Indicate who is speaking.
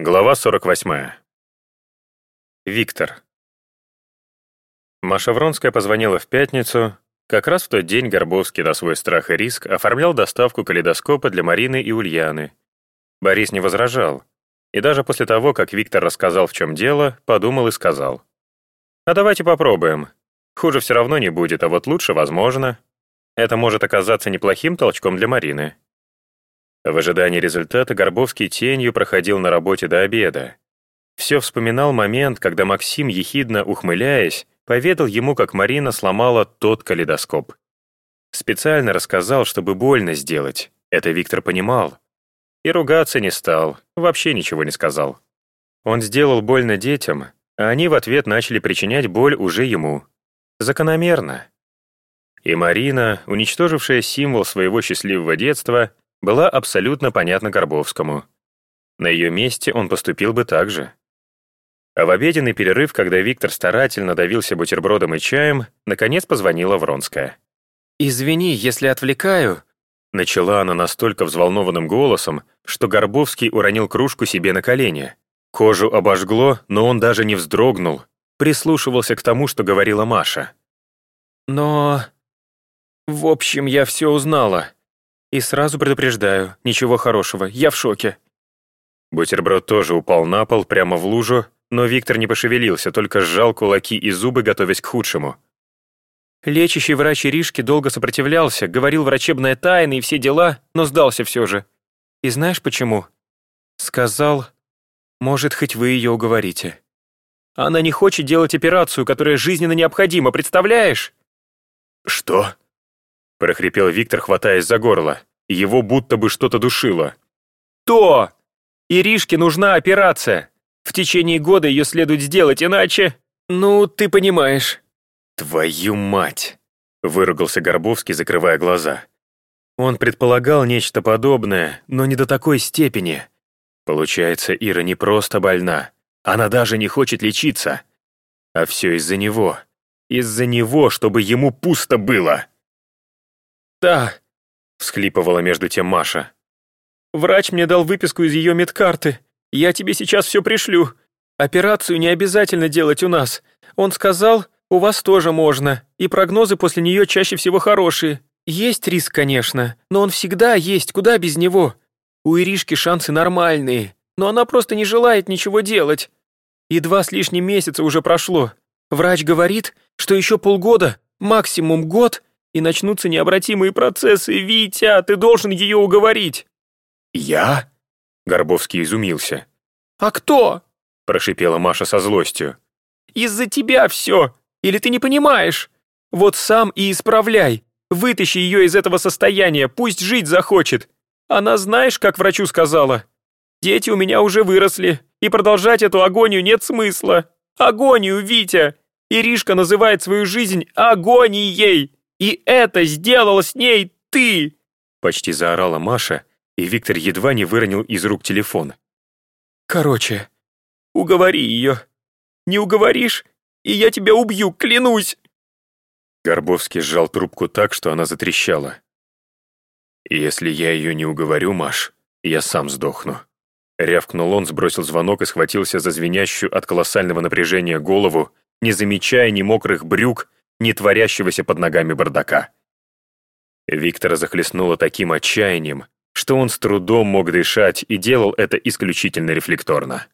Speaker 1: Глава 48. Виктор. Маша Вронская позвонила в пятницу. Как раз в тот день Горбовский на свой страх и риск оформлял доставку калейдоскопа для Марины и Ульяны. Борис не возражал. И даже после того, как Виктор рассказал, в чем дело, подумал и сказал. «А давайте попробуем. Хуже все равно не будет, а вот лучше возможно. Это может оказаться неплохим толчком для Марины». В ожидании результата Горбовский тенью проходил на работе до обеда. Все вспоминал момент, когда Максим, ехидно ухмыляясь, поведал ему, как Марина сломала тот калейдоскоп. Специально рассказал, чтобы больно сделать. Это Виктор понимал. И ругаться не стал, вообще ничего не сказал. Он сделал больно детям, а они в ответ начали причинять боль уже ему. Закономерно. И Марина, уничтожившая символ своего счастливого детства, была абсолютно понятна Горбовскому. На ее месте он поступил бы так же. А в обеденный перерыв, когда Виктор старательно давился бутербродом и чаем, наконец позвонила Вронская.
Speaker 2: «Извини, если отвлекаю»,
Speaker 1: Начала она настолько взволнованным голосом, что Горбовский уронил кружку себе на колени. Кожу обожгло, но он даже не вздрогнул, прислушивался к тому, что говорила Маша.
Speaker 2: «Но... В общем, я все узнала. И сразу предупреждаю, ничего хорошего, я в шоке».
Speaker 1: Бутерброд тоже упал на пол, прямо в лужу, но Виктор не пошевелился, только сжал кулаки и зубы, готовясь к худшему.
Speaker 2: Лечащий врач Иришки долго сопротивлялся, говорил врачебная тайна и все дела, но сдался все же. И знаешь почему? Сказал, может, хоть вы ее уговорите. Она не хочет делать операцию, которая жизненно необходима, представляешь?
Speaker 1: «Что?» — прохрипел Виктор, хватаясь за горло. Его будто бы что-то душило.
Speaker 2: «То! Иришке нужна операция. В течение года ее следует сделать, иначе... Ну, ты понимаешь».
Speaker 1: «Твою мать!» — выругался Горбовский, закрывая глаза. Он предполагал нечто подобное, но не до такой степени. Получается, Ира не просто больна. Она даже не хочет лечиться. А все из-за него. Из-за него, чтобы ему пусто было.
Speaker 2: «Да», —
Speaker 1: всхлипывала между тем Маша.
Speaker 2: «Врач мне дал выписку из ее медкарты. Я тебе сейчас все пришлю. Операцию не обязательно делать у нас. Он сказал, у вас тоже можно, и прогнозы после нее чаще всего хорошие. Есть риск, конечно, но он всегда есть, куда без него. У Иришки шансы нормальные, но она просто не желает ничего делать. И два с лишним месяца уже прошло. Врач говорит, что еще полгода, максимум год, и начнутся необратимые процессы. Витя, ты должен ее уговорить».
Speaker 1: «Я?» Горбовский изумился.
Speaker 2: «А кто?»
Speaker 1: прошипела Маша со злостью.
Speaker 2: «Из-за тебя все. Или ты не понимаешь? Вот сам и исправляй. Вытащи ее из этого состояния, пусть жить захочет. Она знаешь, как врачу сказала? Дети у меня уже выросли, и продолжать эту агонию нет смысла. Агонию, Витя! Иришка называет свою жизнь агонией. И это сделал с ней ты!»
Speaker 1: Почти заорала Маша, и Виктор едва не выронил из рук телефон.
Speaker 2: «Короче, уговори ее. Не уговоришь, и я тебя убью, клянусь!»
Speaker 1: Горбовский сжал трубку так, что она затрещала. «Если я ее не уговорю, Маш, я сам сдохну». Рявкнул он, сбросил звонок и схватился за звенящую от колоссального напряжения голову, не замечая ни мокрых брюк, не творящегося под ногами бардака. Виктора захлестнуло таким отчаянием, что он с трудом мог дышать и делал это исключительно рефлекторно.